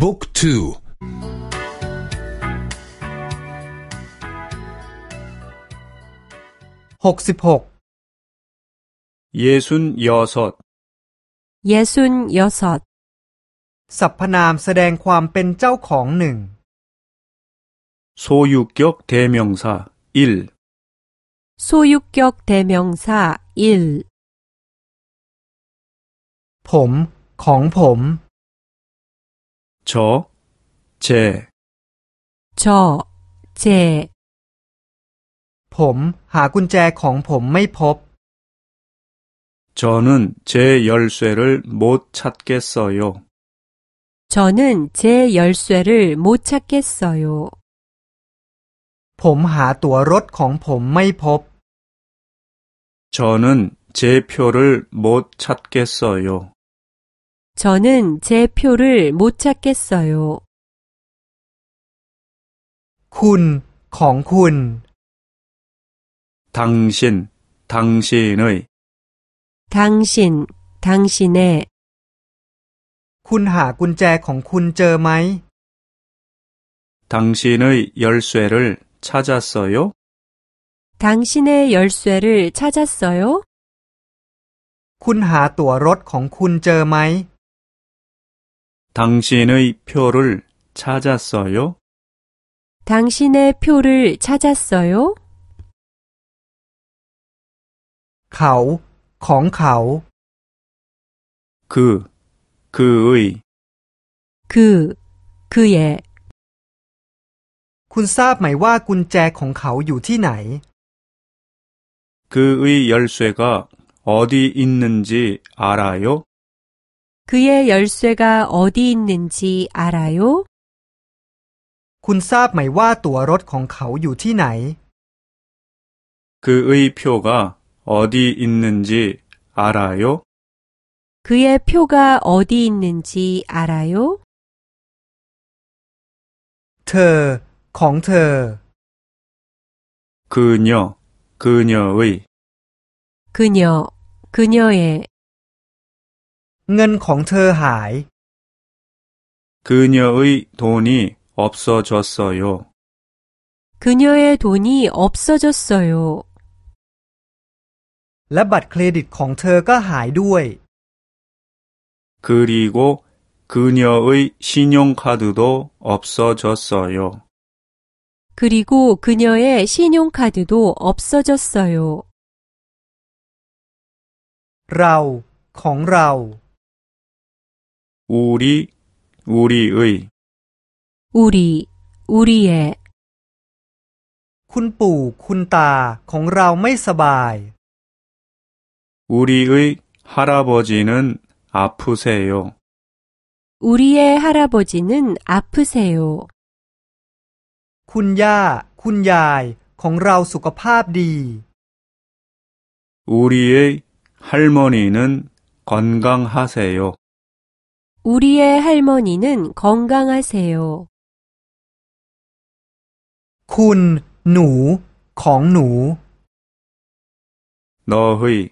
บุ๊กทูหกสิบหกเยซุนยอสดเยซุนยอสดสรรพนามแสดงความเป็นเจ้าของหนึ่งโซยุกยกเทมยงซาอิลโซยุกยกเทมยงซาอิลผม ของผม 저 제, 저 제, ผม หากุญแจของผมไม่พบ 저는 제 열쇠를 못 찾겠어요. 저는 제 열쇠를 못 찾겠어요. ผมหาตั๋วรถของผมไม่พบ 저는 제 표를 못 찾겠어요. 저는 제 표를 못 찾겠어요. คุณ ของคุณ 당신, 당신의, 당신, 당신의, คุณหากุญแจของคุณเจอไหม 당신의 열쇠를 찾았어요? 당신의 열쇠를 찾았어요? คุณหาตั๋วรถของคุณเจอไหม 당신의 표를 찾았어요? 당신의 표를 찾았어요? เขา ของเขา 그, 그의, 그, 그의, คุณทราบไหมว่ากุญแจของเขาอยู่ที่ไหน 그의 열쇠가 어디 있는지 알아요? 그의 열쇠가 어디 있는지 알아요? คุณทราบไหมว่าตั๋วรถของเขาอยู่ที่ไหน 그의 표가 어디 있는지 알아요? 그의 표가 어디 있는지 알아요? เธอ ของเธอ 그녀, 그녀의, 그녀, 그녀의, เงินของเธอหาย 그녀의 돈이 없어졌어요. 그녀의 돈이 없어졌어요. และบัตรเครดิตของเธอก็หายด้วย 그리고 그녀의 신용카드도 없어졌어요. 그리고 그녀의 신용카드도 없어졌어요. เรา ของเรา 우리, 우리의, 우리, 우리의, คุณปู่ คุณตา ของเราไม่สบาย 우리의 할아버지는 아프세요. 우리의 할아버지는 아프세요. คุณย่า คุณยาย ของเราสุขภาพดี 우리의 할머니는 건강하세요. 우리의 할머니는 건강하세요. คุณ หนู ของหนู 너의,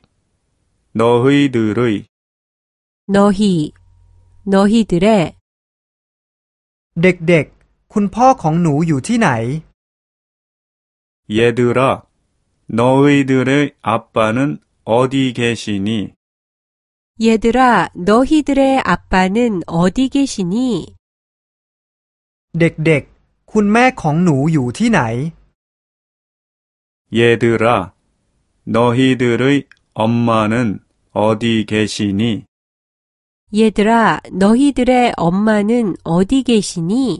너희들의, 너희, 너희들의, เด็กๆ คุณพ่อของหนูอยู่ที่ไหน 얘들아, 너희들의 아빠는 어디 계시니? 얘들아, 너희들의 아빠는 어디 계시니? เด็กๆ คุณแม่ของหนูอยู่ที่ไหน 얘들아, 너희들의 엄마는 어디 계시니? 얘들아, 너희들의 엄마는 어디 계시니?